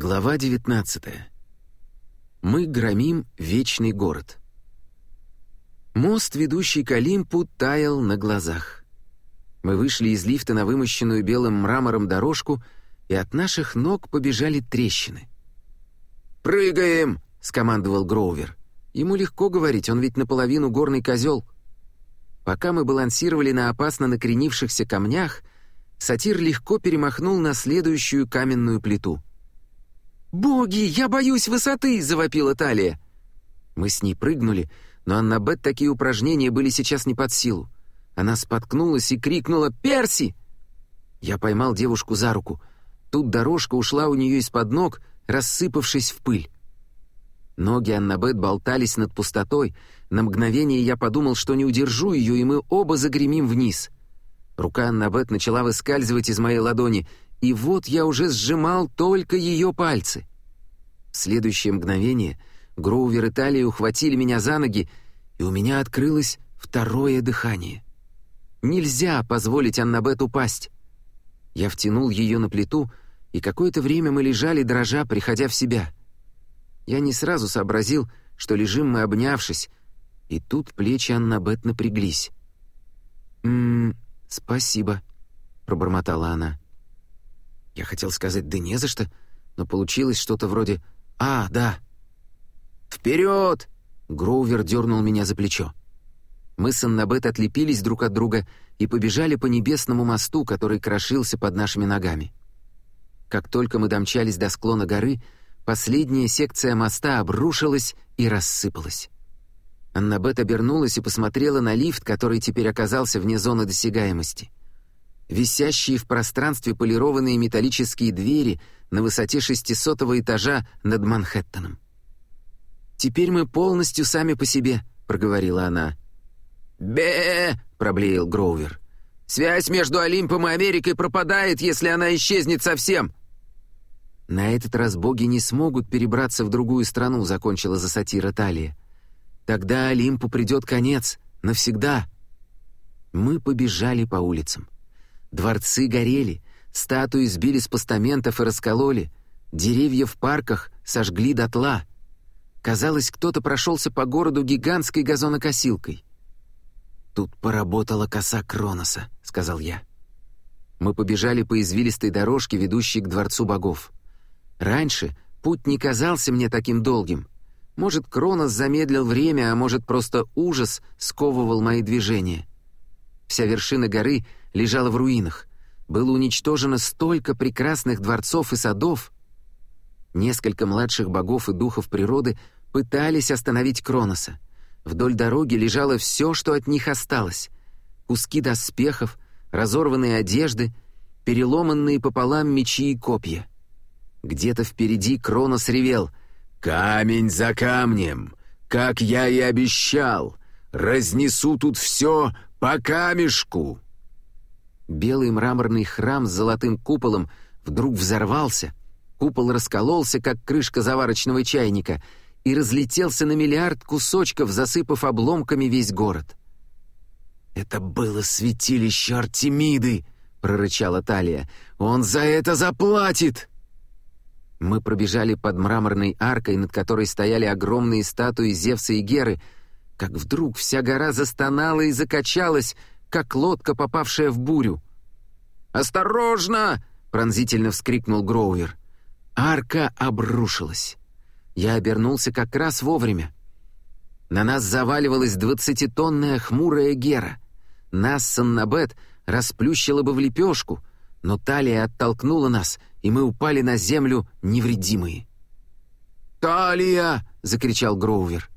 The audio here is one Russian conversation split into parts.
Глава 19. Мы громим вечный город. Мост, ведущий к Олимпу, таял на глазах. Мы вышли из лифта на вымощенную белым мрамором дорожку, и от наших ног побежали трещины. «Прыгаем!» — скомандовал Гроувер. Ему легко говорить, он ведь наполовину горный козел. Пока мы балансировали на опасно накренившихся камнях, сатир легко перемахнул на следующую каменную плиту — «Боги, я боюсь высоты!» — завопила Талия. Мы с ней прыгнули, но Аннабет такие упражнения были сейчас не под силу. Она споткнулась и крикнула «Перси!». Я поймал девушку за руку. Тут дорожка ушла у нее из-под ног, рассыпавшись в пыль. Ноги Аннабет болтались над пустотой. На мгновение я подумал, что не удержу ее, и мы оба загремим вниз. Рука Аннабет начала выскальзывать из моей ладони — и вот я уже сжимал только ее пальцы. В следующее мгновение Гроувер и Талия ухватили меня за ноги, и у меня открылось второе дыхание. Нельзя позволить Аннабет упасть. Я втянул ее на плиту, и какое-то время мы лежали, дрожа, приходя в себя. Я не сразу сообразил, что лежим мы обнявшись, и тут плечи Аннабет напряглись. «М-м, спасибо», — пробормотала она. Я хотел сказать «да не за что», но получилось что-то вроде «а, да». «Вперед!» — Гроувер дернул меня за плечо. Мы с Аннабет отлепились друг от друга и побежали по небесному мосту, который крошился под нашими ногами. Как только мы домчались до склона горы, последняя секция моста обрушилась и рассыпалась. Аннабет обернулась и посмотрела на лифт, который теперь оказался вне зоны досягаемости висящие в пространстве полированные металлические двери на высоте 600 этажа над Манхэттеном. «Теперь мы полностью сами по себе», — проговорила она. бе проблеял Гроувер. «Связь между Олимпом и Америкой пропадает, если она исчезнет совсем!» «На этот раз боги не смогут перебраться в другую страну», — закончила за сатира Талия. «Тогда Олимпу придет конец. Навсегда». Мы побежали по улицам. Дворцы горели, статуи сбили с постаментов и раскололи, деревья в парках сожгли дотла. Казалось, кто-то прошелся по городу гигантской газонокосилкой. «Тут поработала коса Кроноса», — сказал я. Мы побежали по извилистой дорожке, ведущей к Дворцу богов. Раньше путь не казался мне таким долгим. Может, Кронос замедлил время, а может, просто ужас сковывал мои движения. Вся вершина горы лежала в руинах. Было уничтожено столько прекрасных дворцов и садов. Несколько младших богов и духов природы пытались остановить Кроноса. Вдоль дороги лежало все, что от них осталось. Куски доспехов, разорванные одежды, переломанные пополам мечи и копья. Где-то впереди Кронос ревел «Камень за камнем! Как я и обещал! Разнесу тут все по камешку!» Белый мраморный храм с золотым куполом вдруг взорвался, купол раскололся, как крышка заварочного чайника, и разлетелся на миллиард кусочков, засыпав обломками весь город. «Это было святилище Артемиды!» — прорычала Талия. «Он за это заплатит!» Мы пробежали под мраморной аркой, над которой стояли огромные статуи Зевса и Геры, как вдруг вся гора застонала и закачалась, как лодка, попавшая в бурю. «Осторожно!» — пронзительно вскрикнул Гроувер. Арка обрушилась. Я обернулся как раз вовремя. На нас заваливалась двадцатитонная хмурая гера. Нас с Аннабет расплющила бы в лепешку, но талия оттолкнула нас, и мы упали на землю невредимые. «Талия!» — закричал Гроувер.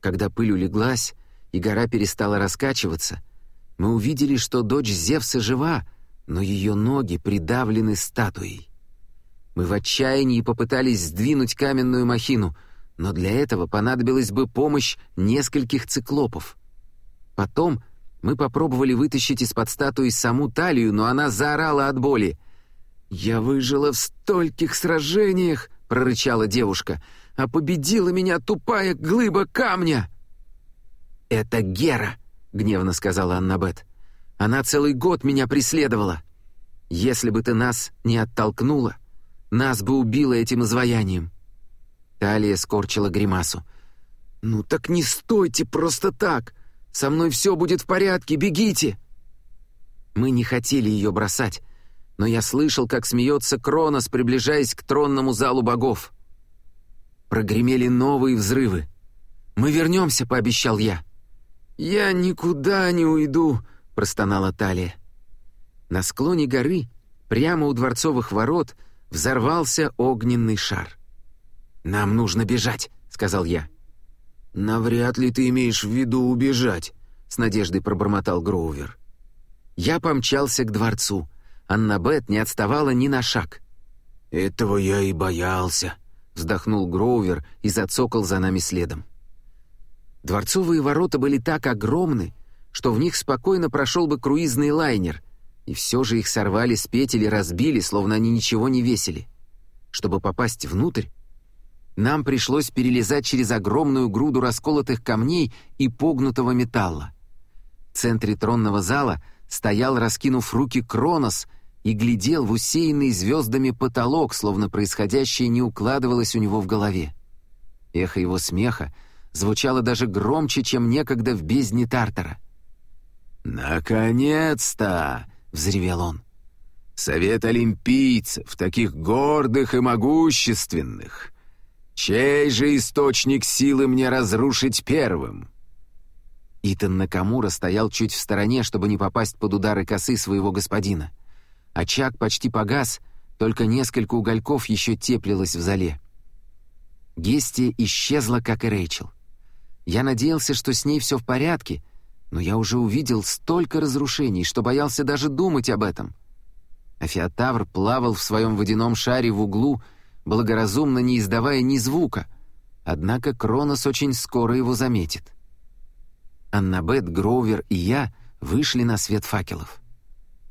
Когда пыль улеглась, и гора перестала раскачиваться — мы увидели, что дочь Зевса жива, но ее ноги придавлены статуей. Мы в отчаянии попытались сдвинуть каменную махину, но для этого понадобилась бы помощь нескольких циклопов. Потом мы попробовали вытащить из-под статуи саму талию, но она заорала от боли. «Я выжила в стольких сражениях!» — прорычала девушка. «А победила меня тупая глыба камня!» «Это Гера!» — гневно сказала Аннабет. «Она целый год меня преследовала. Если бы ты нас не оттолкнула, нас бы убило этим изваянием». Талия скорчила гримасу. «Ну так не стойте просто так! Со мной все будет в порядке, бегите!» Мы не хотели ее бросать, но я слышал, как смеется Кронос, приближаясь к тронному залу богов. Прогремели новые взрывы. «Мы вернемся», — пообещал я. «Я никуда не уйду», — простонала Талия. На склоне горы, прямо у дворцовых ворот, взорвался огненный шар. «Нам нужно бежать», — сказал я. «Навряд ли ты имеешь в виду убежать», — с надеждой пробормотал Гроувер. Я помчался к дворцу. Аннабет не отставала ни на шаг. «Этого я и боялся», — вздохнул Гроувер и зацокал за нами следом. Дворцовые ворота были так огромны, что в них спокойно прошел бы круизный лайнер, и все же их сорвали с петель и разбили, словно они ничего не весили. Чтобы попасть внутрь, нам пришлось перелезать через огромную груду расколотых камней и погнутого металла. В центре тронного зала стоял, раскинув руки, Кронос и глядел в усеянный звездами потолок, словно происходящее не укладывалось у него в голове. Эхо его смеха звучало даже громче, чем некогда в бездне Тартара. «Наконец-то!» — взревел он. «Совет олимпийцев, таких гордых и могущественных! Чей же источник силы мне разрушить первым?» Итан Накамура стоял чуть в стороне, чтобы не попасть под удары косы своего господина. Очаг почти погас, только несколько угольков еще теплилось в зале. Гестия исчезла, как и Рэйчел. Я надеялся, что с ней все в порядке, но я уже увидел столько разрушений, что боялся даже думать об этом. Афиотавр плавал в своем водяном шаре в углу, благоразумно не издавая ни звука, однако Кронос очень скоро его заметит. Аннабет, Гроувер и я вышли на свет факелов.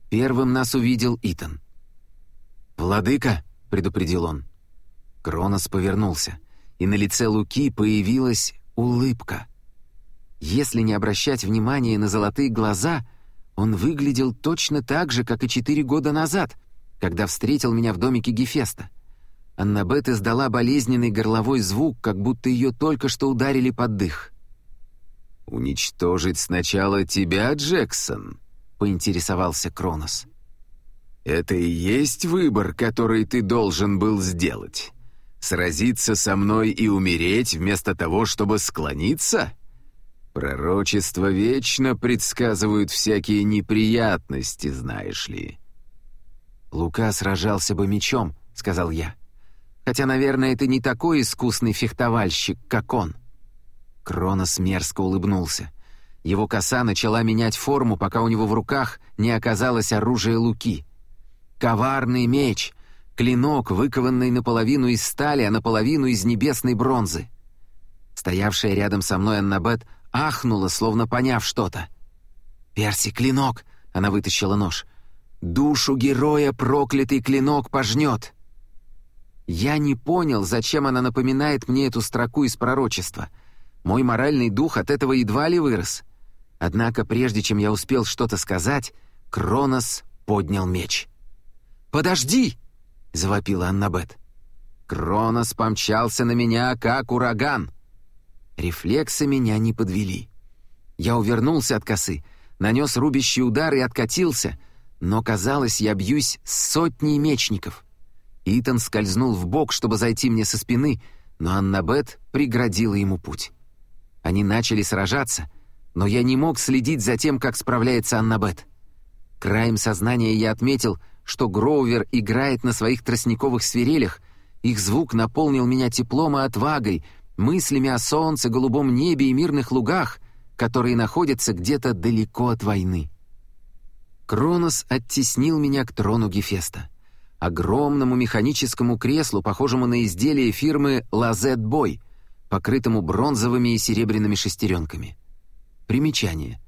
Первым нас увидел Итан. «Владыка!» — предупредил он. Кронос повернулся, и на лице Луки появилась улыбка. Если не обращать внимания на золотые глаза, он выглядел точно так же, как и четыре года назад, когда встретил меня в домике Гефеста. Аннабет издала болезненный горловой звук, как будто ее только что ударили под дых. «Уничтожить сначала тебя, Джексон?» — поинтересовался Кронос. «Это и есть выбор, который ты должен был сделать. Сразиться со мной и умереть вместо того, чтобы склониться? Пророчества вечно предсказывают всякие неприятности, знаешь ли». «Лука сражался бы мечом», — сказал я. «Хотя, наверное, ты не такой искусный фехтовальщик, как он». Кронос мерзко улыбнулся. Его коса начала менять форму, пока у него в руках не оказалось оружие Луки. Коварный меч, клинок, выкованный наполовину из стали, а наполовину из небесной бронзы. Стоявшая рядом со мной Аннабет ахнула, словно поняв что-то. «Перси, клинок!» — она вытащила нож. «Душу героя проклятый клинок пожнет!» Я не понял, зачем она напоминает мне эту строку из пророчества — мой моральный дух от этого едва ли вырос. Однако прежде чем я успел что-то сказать, Кронос поднял меч. «Подожди!» — завопила Аннабет. Кронос помчался на меня, как ураган. Рефлексы меня не подвели. Я увернулся от косы, нанес рубящий удар и откатился, но, казалось, я бьюсь с сотней мечников. Итан скользнул в бок, чтобы зайти мне со спины, но Аннабет преградила ему путь. Они начали сражаться, но я не мог следить за тем, как справляется Аннабет. Краем сознания я отметил, что Гроувер играет на своих тростниковых свирелях, их звук наполнил меня теплом и отвагой, мыслями о солнце, голубом небе и мирных лугах, которые находятся где-то далеко от войны. Кронос оттеснил меня к трону Гефеста, огромному механическому креслу, похожему на изделие фирмы «Лазет Бой», покрытому бронзовыми и серебряными шестеренками. Примечание.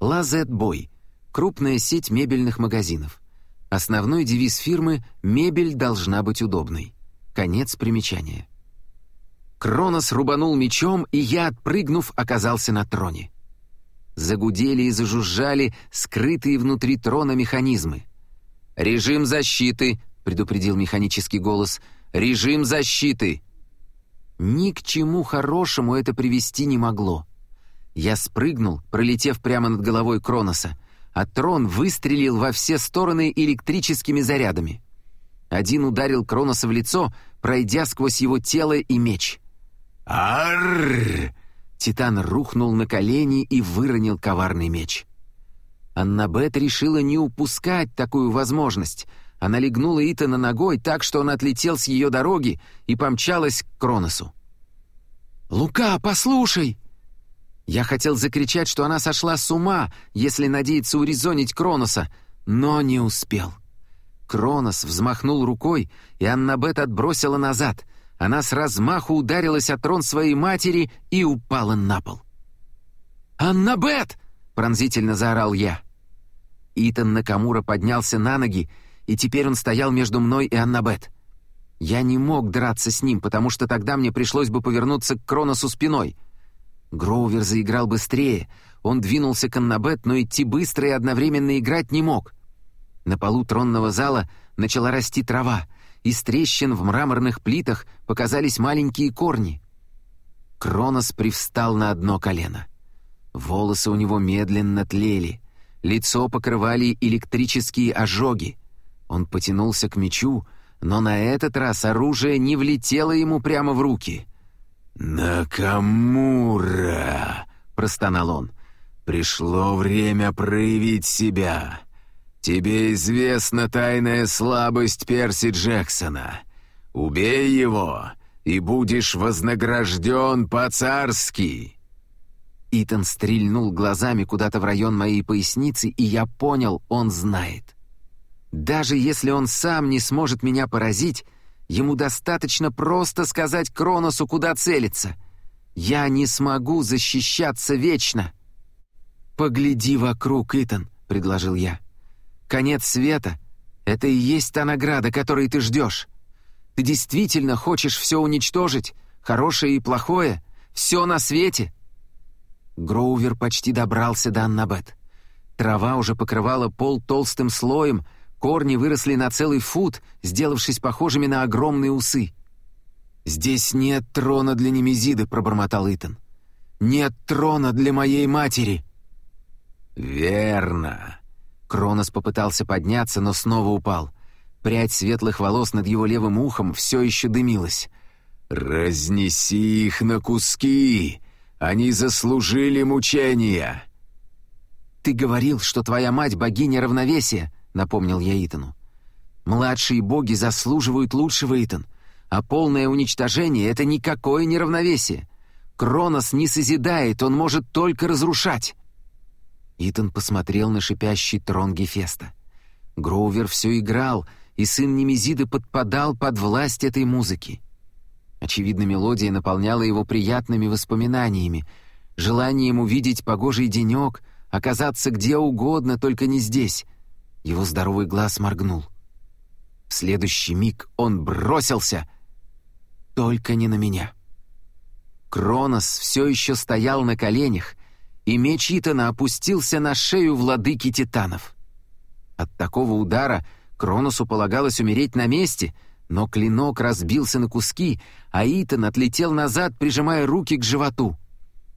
Лазет Бой — крупная сеть мебельных магазинов. Основной девиз фирмы «Мебель должна быть удобной». Конец примечания. Кронос рубанул мечом, и я, отпрыгнув, оказался на троне. Загудели и зажужжали скрытые внутри трона механизмы. «Режим защиты», — предупредил механический голос. «Режим защиты!» Ни к чему хорошему это привести не могло. Я спрыгнул, пролетев прямо над головой Кроноса, а трон выстрелил во все стороны электрическими зарядами. Один ударил Кроноса в лицо, пройдя сквозь его тело и меч. «Арррр!» Титан рухнул на колени и выронил коварный меч. Аннабет решила не упускать такую возможность. Она легнула Итана ногой так, что он отлетел с ее дороги и помчалась к Кроносу. «Лука, послушай!» Я хотел закричать, что она сошла с ума, если надеется урезонить Кроноса, но не успел. Кронос взмахнул рукой, и Аннабет отбросила назад. Она с размаху ударилась о трон своей матери и упала на пол. «Аннабет!» — пронзительно заорал я. Итан Накамура поднялся на ноги, и теперь он стоял между мной и Аннабет. Я не мог драться с ним, потому что тогда мне пришлось бы повернуться к Кроносу спиной. Гроувер заиграл быстрее. Он двинулся к Аннабет, но идти быстро и одновременно играть не мог. На полу тронного зала начала расти трава. Из трещин в мраморных плитах показались маленькие корни. Кронос привстал на одно колено. Волосы у него медленно тлели. Лицо покрывали электрические ожоги. Он потянулся к мечу, но на этот раз оружие не влетело ему прямо в руки. «Накамура!» — простонал он. «Пришло время проявить себя. Тебе известна тайная слабость Перси Джексона. Убей его, и будешь вознагражден по-царски!» Итан стрельнул глазами куда-то в район моей поясницы, и я понял, он знает. Даже если он сам не сможет меня поразить, ему достаточно просто сказать Кроносу, куда целиться. Я не смогу защищаться вечно. «Погляди вокруг, Итан», — предложил я. «Конец света — это и есть та награда, которой ты ждешь. Ты действительно хочешь все уничтожить, хорошее и плохое, все на свете?» Гроувер почти добрался до Аннабет. Трава уже покрывала пол толстым слоем, корни выросли на целый фут, сделавшись похожими на огромные усы. «Здесь нет трона для Немезиды», — пробормотал Итан. «Нет трона для моей матери». «Верно». Кронос попытался подняться, но снова упал. Прядь светлых волос над его левым ухом все еще дымилась. «Разнеси их на куски!» Они заслужили мучения!» «Ты говорил, что твоя мать — богиня равновесия», — напомнил я Итану. «Младшие боги заслуживают лучшего, Итан, а полное уничтожение — это никакое не равновесие. Кронос не созидает, он может только разрушать». Итан посмотрел на шипящий трон Гефеста. Гроувер все играл, и сын Немезиды подпадал под власть этой музыки. Очевидно, мелодия наполняла его приятными воспоминаниями, желанием увидеть погожий денек, оказаться где угодно, только не здесь. Его здоровый глаз моргнул. В следующий миг он бросился, только не на меня. Кронос все еще стоял на коленях, и меч Итана опустился на шею владыки титанов. От такого удара Кроносу полагалось умереть на месте — но клинок разбился на куски, а Итан отлетел назад, прижимая руки к животу.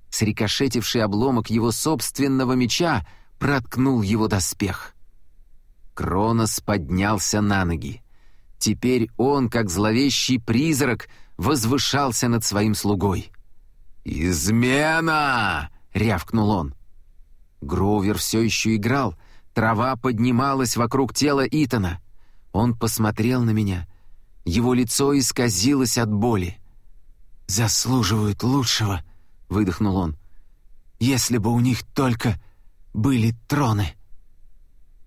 Срикошетивший обломок его собственного меча проткнул его доспех. Кронос поднялся на ноги. Теперь он, как зловещий призрак, возвышался над своим слугой. «Измена!» — рявкнул он. Гроувер все еще играл, трава поднималась вокруг тела Итана. Он посмотрел на меня, его лицо исказилось от боли. «Заслуживают лучшего», — выдохнул он. «Если бы у них только были троны».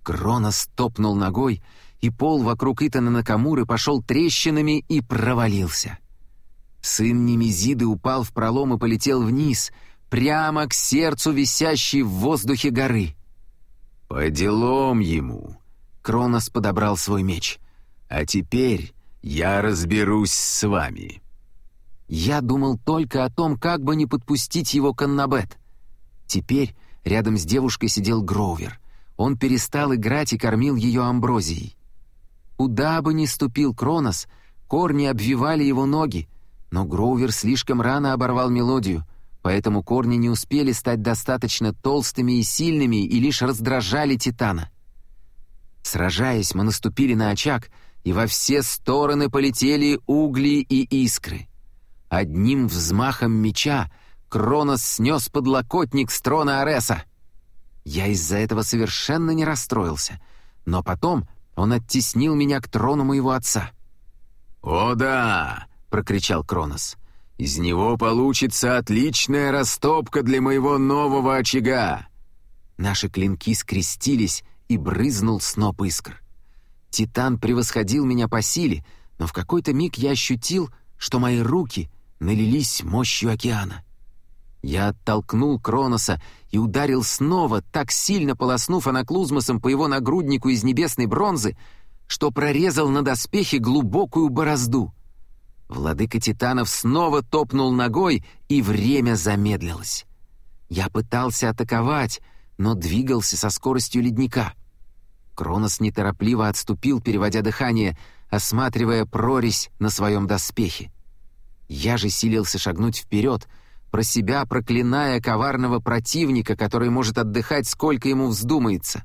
Кронос топнул ногой, и пол вокруг Итана Накамуры пошел трещинами и провалился. Сын Немезиды упал в пролом и полетел вниз, прямо к сердцу висящей в воздухе горы. «По делам ему!» — Кронос подобрал свой меч. «А теперь «Я разберусь с вами». Я думал только о том, как бы не подпустить его к Аннабет. Теперь рядом с девушкой сидел Гроувер. Он перестал играть и кормил ее амброзией. Куда бы ни ступил Кронос, корни обвивали его ноги, но Гроувер слишком рано оборвал мелодию, поэтому корни не успели стать достаточно толстыми и сильными и лишь раздражали Титана. Сражаясь, мы наступили на очаг, и во все стороны полетели угли и искры. Одним взмахом меча Кронос снес подлокотник с трона Ареса. Я из-за этого совершенно не расстроился, но потом он оттеснил меня к трону моего отца. «О да!» — прокричал Кронос. «Из него получится отличная растопка для моего нового очага!» Наши клинки скрестились, и брызнул сноп искр. Титан превосходил меня по силе, но в какой-то миг я ощутил, что мои руки налились мощью океана. Я оттолкнул Кроноса и ударил снова, так сильно полоснув анаклузмосом по его нагруднику из небесной бронзы, что прорезал на доспехе глубокую борозду. Владыка Титанов снова топнул ногой, и время замедлилось. Я пытался атаковать, но двигался со скоростью ледника. Кронос неторопливо отступил, переводя дыхание, осматривая прорезь на своем доспехе. Я же силился шагнуть вперед — про себя проклиная коварного противника, который может отдыхать сколько ему вздумается.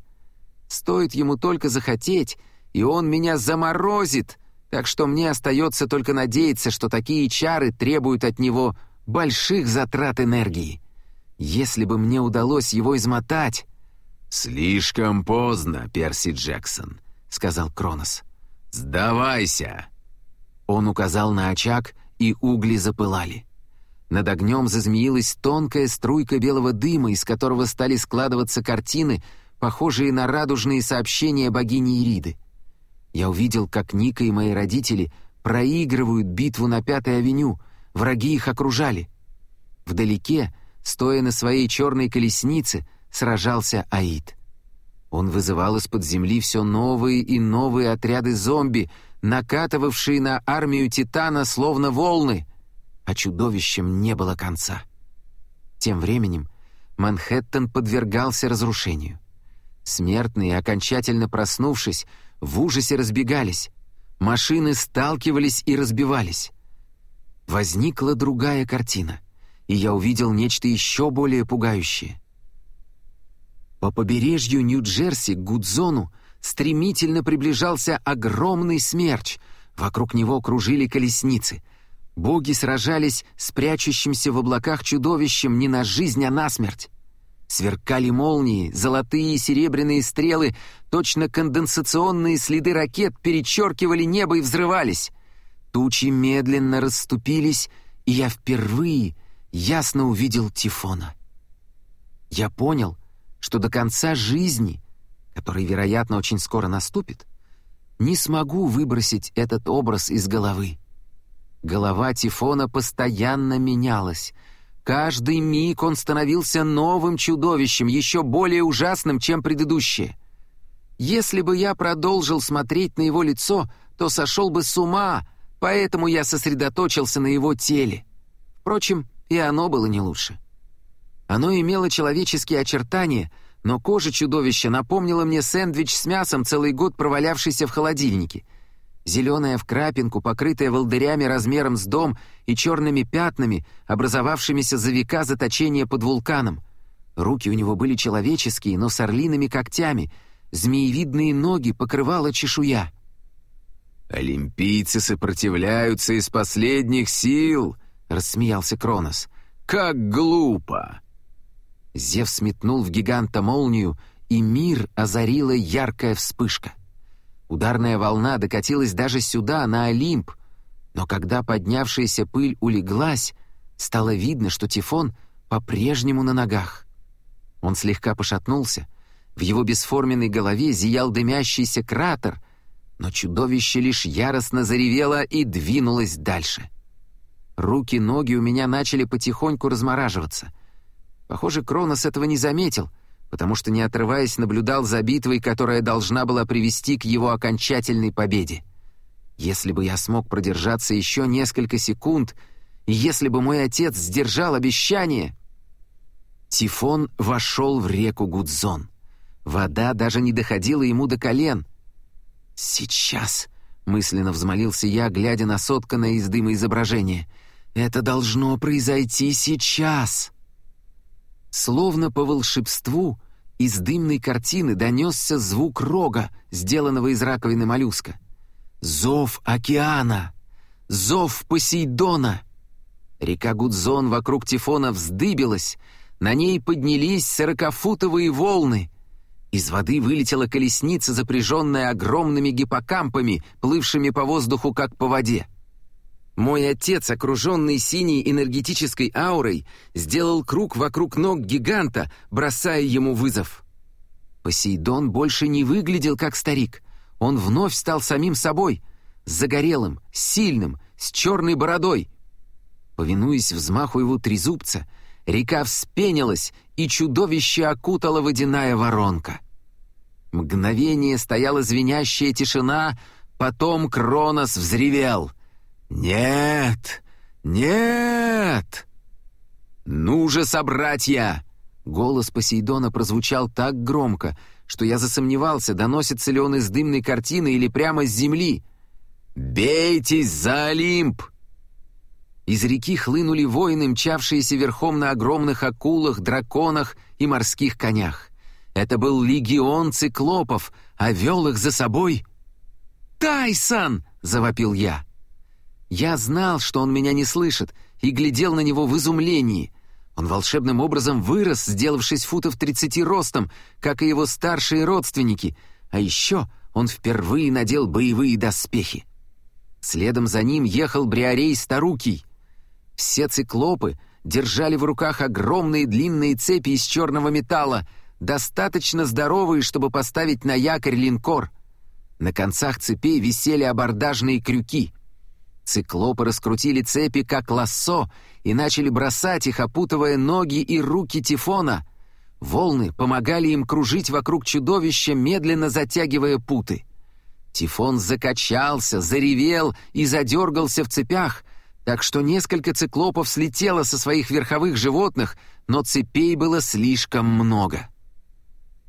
Стоит ему только захотеть, и он меня заморозит, так что мне остается только надеяться, что такие чары требуют от него больших затрат энергии. Если бы мне удалось его измотать... «Слишком поздно, Перси Джексон», — сказал Кронос. «Сдавайся!» Он указал на очаг, и угли запылали. Над огнем зазмеилась тонкая струйка белого дыма, из которого стали складываться картины, похожие на радужные сообщения богини Ириды. Я увидел, как Ника и мои родители проигрывают битву на Пятой авеню, враги их окружали. Вдалеке, стоя на своей черной колеснице, сражался Аид. Он вызывал из-под земли все новые и новые отряды зомби, накатывавшие на армию Титана словно волны — а чудовищем не было конца. Тем временем Манхэттен подвергался разрушению. Смертные, окончательно проснувшись, в ужасе разбегались. Машины сталкивались и разбивались. Возникла другая картина, и я увидел нечто еще более пугающее. По побережью Нью-Джерси к Гудзону стремительно приближался огромный смерч. Вокруг него кружили колесницы — Боги сражались с прячущимся в облаках чудовищем не на жизнь, а на смерть. Сверкали молнии, золотые и серебряные стрелы, точно конденсационные следы ракет перечеркивали небо и взрывались. Тучи медленно расступились, и я впервые ясно увидел Тифона. Я понял, что до конца жизни, который, вероятно, очень скоро наступит, не смогу выбросить этот образ из головы. Голова Тифона постоянно менялась. Каждый миг он становился новым чудовищем, еще более ужасным, чем предыдущее. Если бы я продолжил смотреть на его лицо, то сошел бы с ума, поэтому я сосредоточился на его теле. Впрочем, и оно было не лучше. Оно имело человеческие очертания, но кожа чудовища напомнила мне сэндвич с мясом, целый год провалявшийся в холодильнике — зеленая в крапинку, покрытая волдырями размером с дом и черными пятнами, образовавшимися за века заточения под вулканом. Руки у него были человеческие, но с орлиными когтями, змеевидные ноги покрывала чешуя. «Олимпийцы сопротивляются из последних сил!» — рассмеялся Кронос. «Как глупо!» Зев сметнул в гиганта молнию, и мир озарила яркая вспышка. Ударная волна докатилась даже сюда, на Олимп, но когда поднявшаяся пыль улеглась, стало видно, что Тифон по-прежнему на ногах. Он слегка пошатнулся, в его бесформенной голове зиял дымящийся кратер, но чудовище лишь яростно заревело и двинулось дальше. Руки-ноги у меня начали потихоньку размораживаться. Похоже, Кронос этого не заметил — потому что, не отрываясь, наблюдал за битвой, которая должна была привести к его окончательной победе. Если бы я смог продержаться еще несколько секунд, и если бы мой отец сдержал обещание... Тифон вошел в реку Гудзон. Вода даже не доходила ему до колен. «Сейчас!» — мысленно взмолился я, глядя на сотканное из дыма изображение. «Это должно произойти сейчас!» Словно по волшебству из дымной картины донесся звук рога, сделанного из раковины моллюска. «Зов океана! Зов Посейдона!» Река Гудзон вокруг Тифона вздыбилась, на ней поднялись сорокафутовые волны. Из воды вылетела колесница, запряженная огромными гиппокампами, плывшими по воздуху, как по воде. Мой отец, окруженный синей энергетической аурой, сделал круг вокруг ног гиганта, бросая ему вызов. Посейдон больше не выглядел как старик. Он вновь стал самим собой, загорелым, сильным, с черной бородой. Повинуясь взмаху его трезубца, река вспенилась, и чудовище окутала водяная воронка. Мгновение стояла звенящая тишина, потом Кронос взревел. «Нет! Нет!» «Ну же, собратья!» Голос Посейдона прозвучал так громко, что я засомневался, доносится ли он из дымной картины или прямо с земли. «Бейтесь за Олимп!» Из реки хлынули воины, мчавшиеся верхом на огромных акулах, драконах и морских конях. Это был легион циклопов, а вел их за собой... «Тайсон!» — завопил я. Я знал, что он меня не слышит, и глядел на него в изумлении. Он волшебным образом вырос, сделавшись футов тридцати ростом, как и его старшие родственники, а еще он впервые надел боевые доспехи. Следом за ним ехал Бриарей Старукий. Все циклопы держали в руках огромные длинные цепи из черного металла, достаточно здоровые, чтобы поставить на якорь линкор. На концах цепей висели абордажные крюки. Циклопы раскрутили цепи, как лассо, и начали бросать их, опутывая ноги и руки Тифона. Волны помогали им кружить вокруг чудовища, медленно затягивая путы. Тифон закачался, заревел и задергался в цепях, так что несколько циклопов слетело со своих верховых животных, но цепей было слишком много.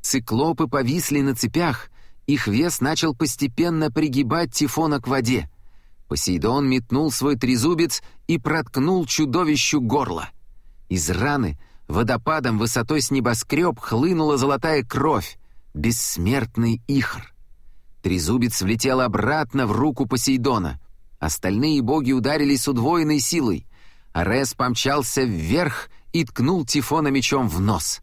Циклопы повисли на цепях, их вес начал постепенно пригибать Тифона к воде. Посейдон метнул свой трезубец и проткнул чудовищу горло. Из раны водопадом высотой с небоскреб хлынула золотая кровь, бессмертный ихр. Трезубец влетел обратно в руку Посейдона — Остальные боги ударились с удвоенной силой. Арес помчался вверх и ткнул Тифона мечом в нос.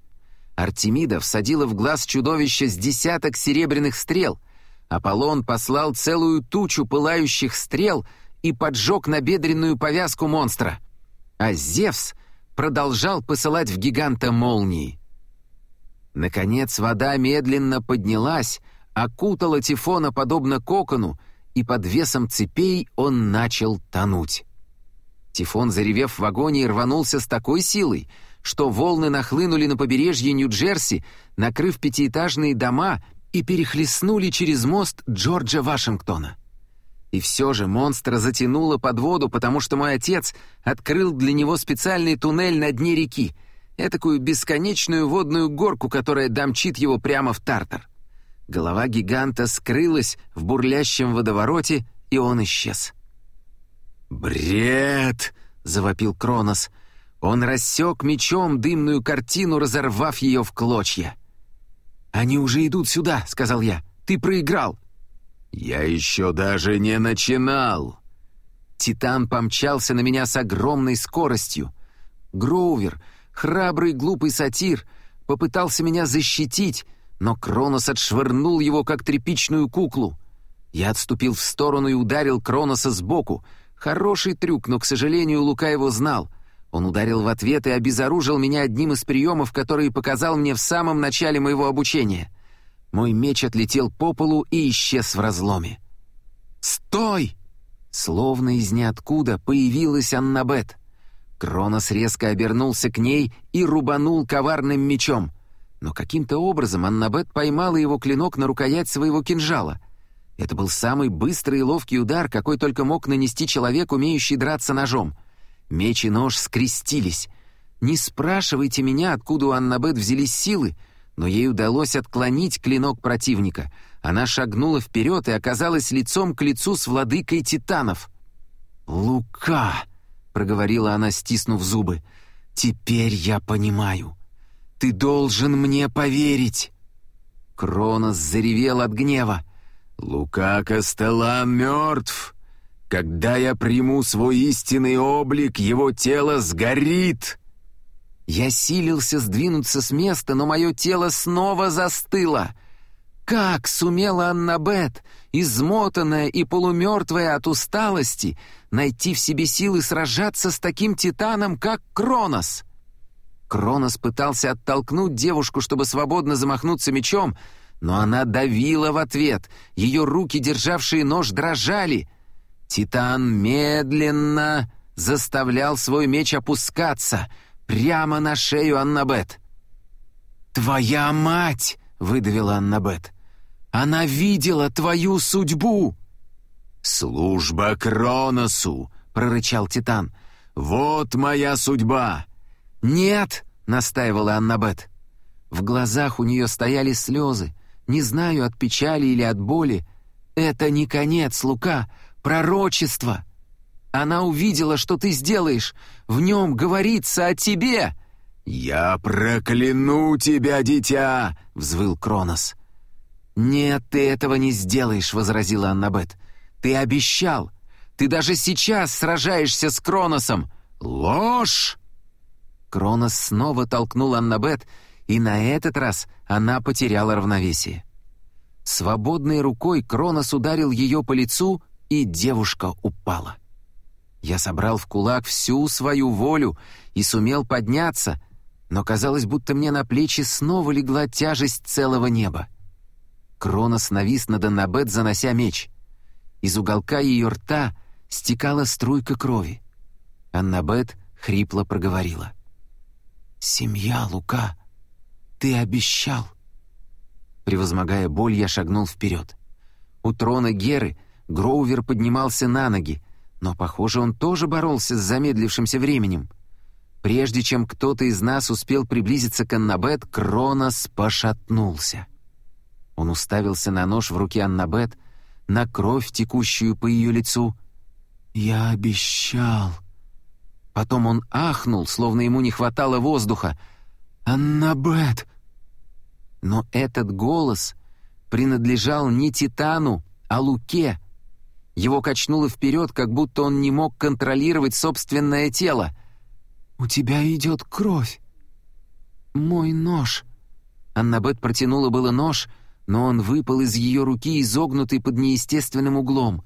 Артемида всадила в глаз чудовища с десяток серебряных стрел. Аполлон послал целую тучу пылающих стрел и поджег набедренную повязку монстра. А Зевс продолжал посылать в гиганта молнии. Наконец вода медленно поднялась, окутала Тифона подобно кокону, и под весом цепей он начал тонуть. Тифон, заревев в вагоне, рванулся с такой силой, что волны нахлынули на побережье Нью-Джерси, накрыв пятиэтажные дома и перехлестнули через мост Джорджа Вашингтона. И все же монстра затянуло под воду, потому что мой отец открыл для него специальный туннель на дне реки, этакую бесконечную водную горку, которая домчит его прямо в Тартар. Голова гиганта скрылась в бурлящем водовороте, и он исчез. «Бред!» — завопил Кронос. Он рассек мечом дымную картину, разорвав ее в клочья. «Они уже идут сюда», — сказал я. «Ты проиграл». «Я еще даже не начинал». Титан помчался на меня с огромной скоростью. Гроувер, храбрый глупый сатир, попытался меня защитить, но Кронос отшвырнул его, как тряпичную куклу. Я отступил в сторону и ударил Кроноса сбоку. Хороший трюк, но, к сожалению, Лука его знал. Он ударил в ответ и обезоружил меня одним из приемов, который показал мне в самом начале моего обучения. Мой меч отлетел по полу и исчез в разломе. «Стой!» Словно из ниоткуда появилась Аннабет. Кронос резко обернулся к ней и рубанул коварным мечом — но каким-то образом Аннабет поймала его клинок на рукоять своего кинжала. Это был самый быстрый и ловкий удар, какой только мог нанести человек, умеющий драться ножом. Меч и нож скрестились. Не спрашивайте меня, откуда у Аннабет взялись силы, но ей удалось отклонить клинок противника, она шагнула вперед и оказалась лицом к лицу с владыкой титанов. «Лука!» — проговорила она, стиснув зубы. «Теперь я понимаю. Ты должен мне поверить!» Кронос заревел от гнева. «Лука Костелан мертв! Когда я приму свой истинный облик, его тело сгорит!» Я силился сдвинуться с места, но мое тело снова застыло. Как сумела Аннабет, измотанная и полумертвая от усталости, найти в себе силы сражаться с таким титаном, как Кронос? Кронос пытался оттолкнуть девушку, чтобы свободно замахнуться мечом, но она давила в ответ, ее руки, державшие нож, дрожали. Титан медленно заставлял свой меч опускаться прямо на шею Аннабет. «Твоя мать!» — выдавила Аннабет. «Она видела твою судьбу!» «Служба Кроносу!» — прорычал Титан. «Вот моя судьба!» «Нет!» — настаивала Аннабет. В глазах у нее стояли слезы. Не знаю, от печали или от боли. Это не конец, Лука, пророчество. Она увидела, что ты сделаешь. В нем говорится о тебе. «Я прокляну тебя, дитя!» — взвыл Кронос. «Нет, ты этого не сделаешь», — возразила Аннабет. «Ты обещал. Ты даже сейчас сражаешься с Кроносом. Ложь!» Кронос снова толкнул Аннабет, и на этот раз она потеряла равновесие. Свободной рукой Кронос ударил ее по лицу, и девушка упала. Я собрал в кулак всю свою волю и сумел подняться, но казалось, будто мне на плечи снова легла тяжесть целого неба. Кронос навис над Аннабет, занося меч. Из уголка ее рта стекала струйка крови. Аннабет хрипло проговорила. «Семья, Лука, ты обещал!» Превозмогая боль, я шагнул вперед. У трона Геры Гроувер поднимался на ноги, но, похоже, он тоже боролся с замедлившимся временем. Прежде чем кто-то из нас успел приблизиться к Аннабет, Кронос пошатнулся. Он уставился на нож в руке Аннабет, на кровь, текущую по ее лицу. «Я обещал», Потом он ахнул, словно ему не хватало воздуха. «Аннабет!» Но этот голос принадлежал не Титану, а Луке. Его качнуло вперед, как будто он не мог контролировать собственное тело. «У тебя идет кровь!» «Мой нож!» Аннабет протянула было нож, но он выпал из ее руки, изогнутый под неестественным углом.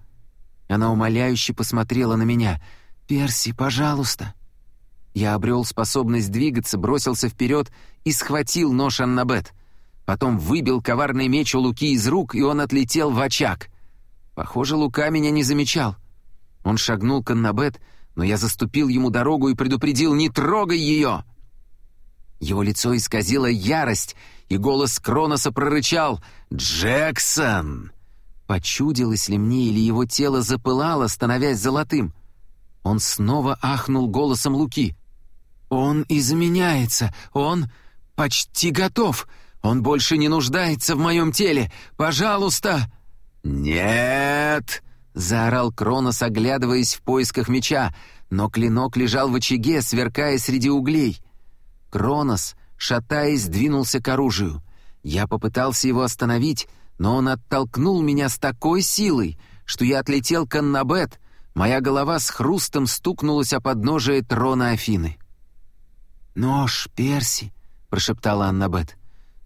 Она умоляюще посмотрела на меня — «Перси, пожалуйста!» Я обрел способность двигаться, бросился вперед и схватил нож Аннабет. Потом выбил коварный меч у Луки из рук, и он отлетел в очаг. Похоже, Лука меня не замечал. Он шагнул к Аннабет, но я заступил ему дорогу и предупредил «Не трогай ее!» Его лицо исказило ярость, и голос Кроноса прорычал «Джексон!» Почудилось ли мне, или его тело запылало, становясь золотым? Он снова ахнул голосом Луки. «Он изменяется! Он почти готов! Он больше не нуждается в моем теле! Пожалуйста!» «Нет!» — заорал Кронос, оглядываясь в поисках меча, но клинок лежал в очаге, сверкая среди углей. Кронос, шатаясь, двинулся к оружию. Я попытался его остановить, но он оттолкнул меня с такой силой, что я отлетел к Аннабет, Моя голова с хрустом стукнулась о подножие трона Афины. «Нож, Перси!» — прошептала Аннабет.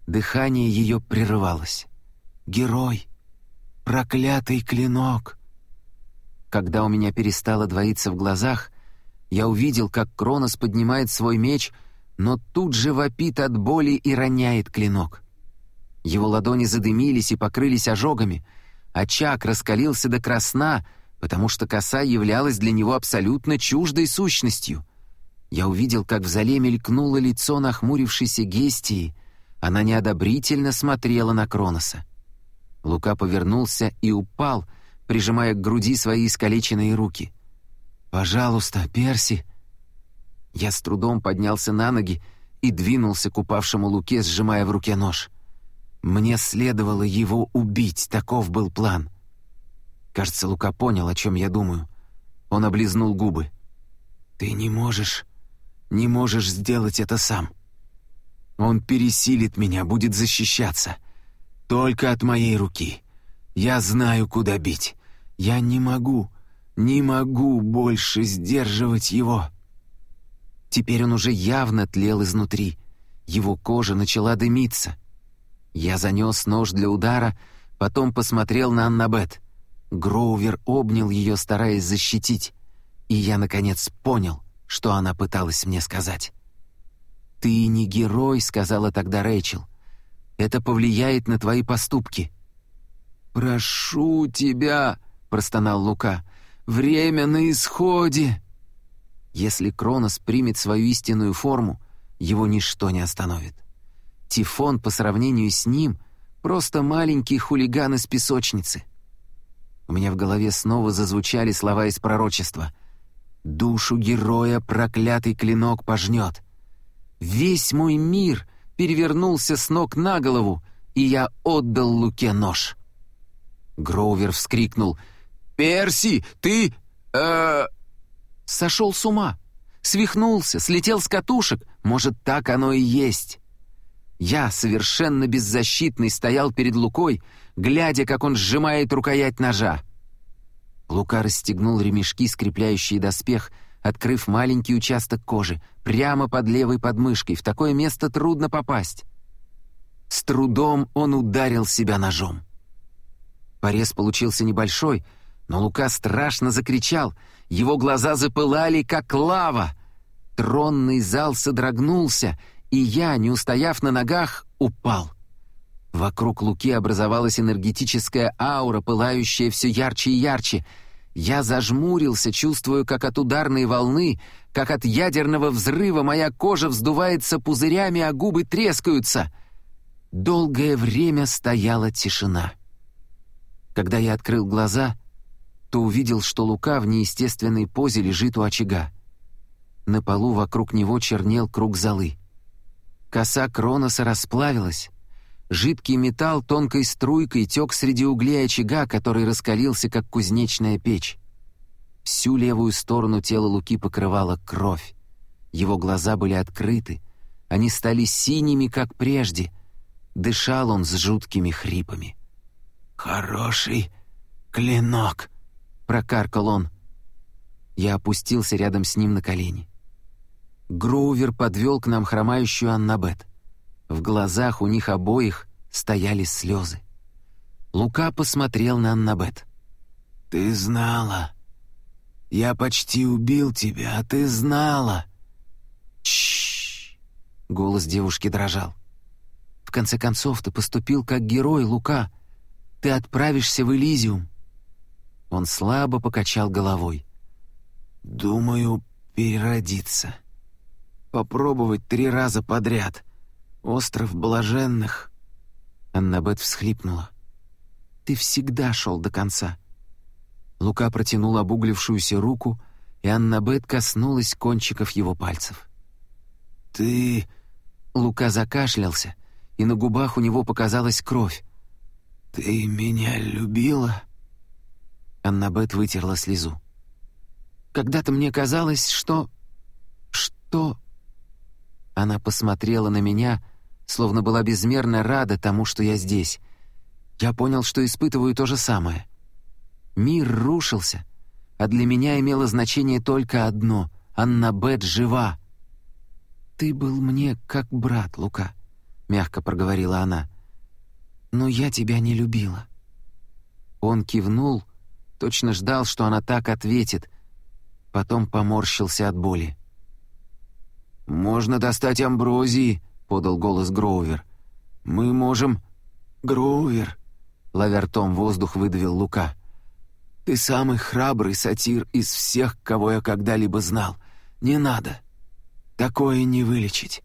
Дыхание ее прерывалось. «Герой! Проклятый клинок!» Когда у меня перестало двоиться в глазах, я увидел, как Кронос поднимает свой меч, но тут же вопит от боли и роняет клинок. Его ладони задымились и покрылись ожогами, очаг раскалился до красна — потому что коса являлась для него абсолютно чуждой сущностью. Я увидел, как в зале мелькнуло лицо нахмурившейся Гестии. Она неодобрительно смотрела на Кроноса. Лука повернулся и упал, прижимая к груди свои искалеченные руки. «Пожалуйста, Перси!» Я с трудом поднялся на ноги и двинулся к упавшему Луке, сжимая в руке нож. Мне следовало его убить, таков был план. Кажется, Лука понял, о чем я думаю. Он облизнул губы. «Ты не можешь, не можешь сделать это сам. Он пересилит меня, будет защищаться. Только от моей руки. Я знаю, куда бить. Я не могу, не могу больше сдерживать его». Теперь он уже явно тлел изнутри. Его кожа начала дымиться. Я занес нож для удара, потом посмотрел на Аннабет. Гроувер обнял ее, стараясь защитить. И я, наконец, понял, что она пыталась мне сказать. «Ты не герой», — сказала тогда Рэйчел. «Это повлияет на твои поступки». «Прошу тебя», — простонал Лука, — «время на исходе». Если Кронос примет свою истинную форму, его ничто не остановит. Тифон по сравнению с ним — просто маленький хулиган из песочницы. У меня в голове снова зазвучали слова из пророчества. «Душу героя проклятый клинок пожнет». Весь мой мир перевернулся с ног на голову, и я отдал Луке нож. Гроувер вскрикнул. «Перси, ты... э Сошел с ума. Свихнулся, слетел с катушек. Может, так оно и есть. Я, совершенно беззащитный, стоял перед Лукой, глядя, как он сжимает рукоять ножа. Лука расстегнул ремешки, скрепляющие доспех, открыв маленький участок кожи, прямо под левой подмышкой. В такое место трудно попасть. С трудом он ударил себя ножом. Порез получился небольшой, но Лука страшно закричал — его глаза запылали, как лава. Тронный зал содрогнулся, и я, не устояв на ногах, упал. Вокруг Луки образовалась энергетическая аура, пылающая все ярче и ярче. Я зажмурился, чувствуя, как от ударной волны, как от ядерного взрыва моя кожа вздувается пузырями, а губы трескаются. Долгое время стояла тишина. Когда я открыл глаза — то увидел, что Лука в неестественной позе лежит у очага. На полу вокруг него чернел круг золы. Коса Кроноса расплавилась. Жидкий металл тонкой струйкой тек среди углей очага, который раскалился, как кузнечная печь. Всю левую сторону тела Луки покрывала кровь. Его глаза были открыты. Они стали синими, как прежде. Дышал он с жуткими хрипами. «Хороший клинок», прокаркал он. Я опустился рядом с ним на колени. Гроувер подвел к нам хромающую Аннабет. В глазах у них обоих стояли слезы. Лука посмотрел на Аннабет. «Ты знала. Я почти убил тебя, а ты знала». «Чшш!» — голос девушки дрожал. «В конце концов, ты поступил как герой, Лука. Ты отправишься в Элизиум. Он слабо покачал головой. «Думаю, переродиться. Попробовать три раза подряд. Остров блаженных». Аннабет всхлипнула. «Ты всегда шел до конца». Лука протянул обуглившуюся руку, и Аннабет коснулась кончиков его пальцев. «Ты...» Лука закашлялся, и на губах у него показалась кровь. «Ты меня любила?» Аннабет вытерла слезу. «Когда-то мне казалось, что... что...» Она посмотрела на меня, словно была безмерно рада тому, что я здесь. Я понял, что испытываю то же самое. Мир рушился, а для меня имело значение только одно — Аннабет жива. «Ты был мне как брат, Лука», — мягко проговорила она. «Но я тебя не любила». Он кивнул, — Точно ждал, что она так ответит. Потом поморщился от боли. «Можно достать амброзии», — подал голос Гроувер. «Мы можем...» «Гроувер», — ловя ртом воздух выдавил Лука. «Ты самый храбрый сатир из всех, кого я когда-либо знал. Не надо. Такое не вылечить».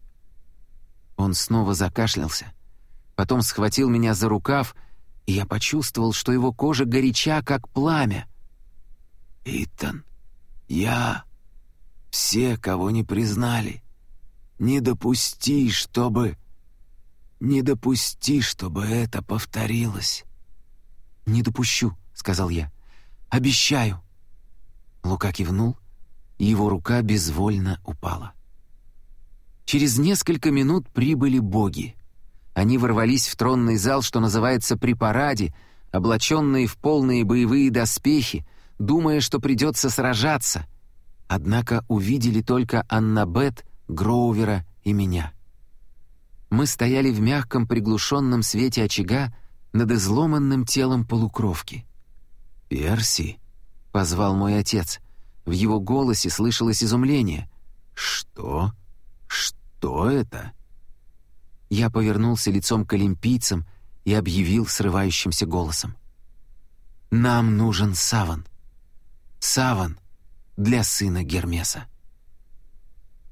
Он снова закашлялся. Потом схватил меня за рукав и я почувствовал, что его кожа горяча, как пламя. «Итан, я... Все, кого не признали. Не допусти, чтобы...» не допусти, чтобы это повторилось». «Не допущу», — сказал я. «Обещаю». Лука кивнул, и его рука безвольно упала. Через несколько минут прибыли боги. Они ворвались в тронный зал, что называется при параде, облаченные в полные боевые доспехи, думая, что придется сражаться. Однако увидели только Аннабет, Гроувера и меня. Мы стояли в мягком приглушенном свете очага над изломанным телом полукровки. «Перси», — позвал мой отец. В его голосе слышалось изумление. «Что? Что это?» Я повернулся лицом к олимпийцам и объявил срывающимся голосом. «Нам нужен саван. Саван для сына Гермеса».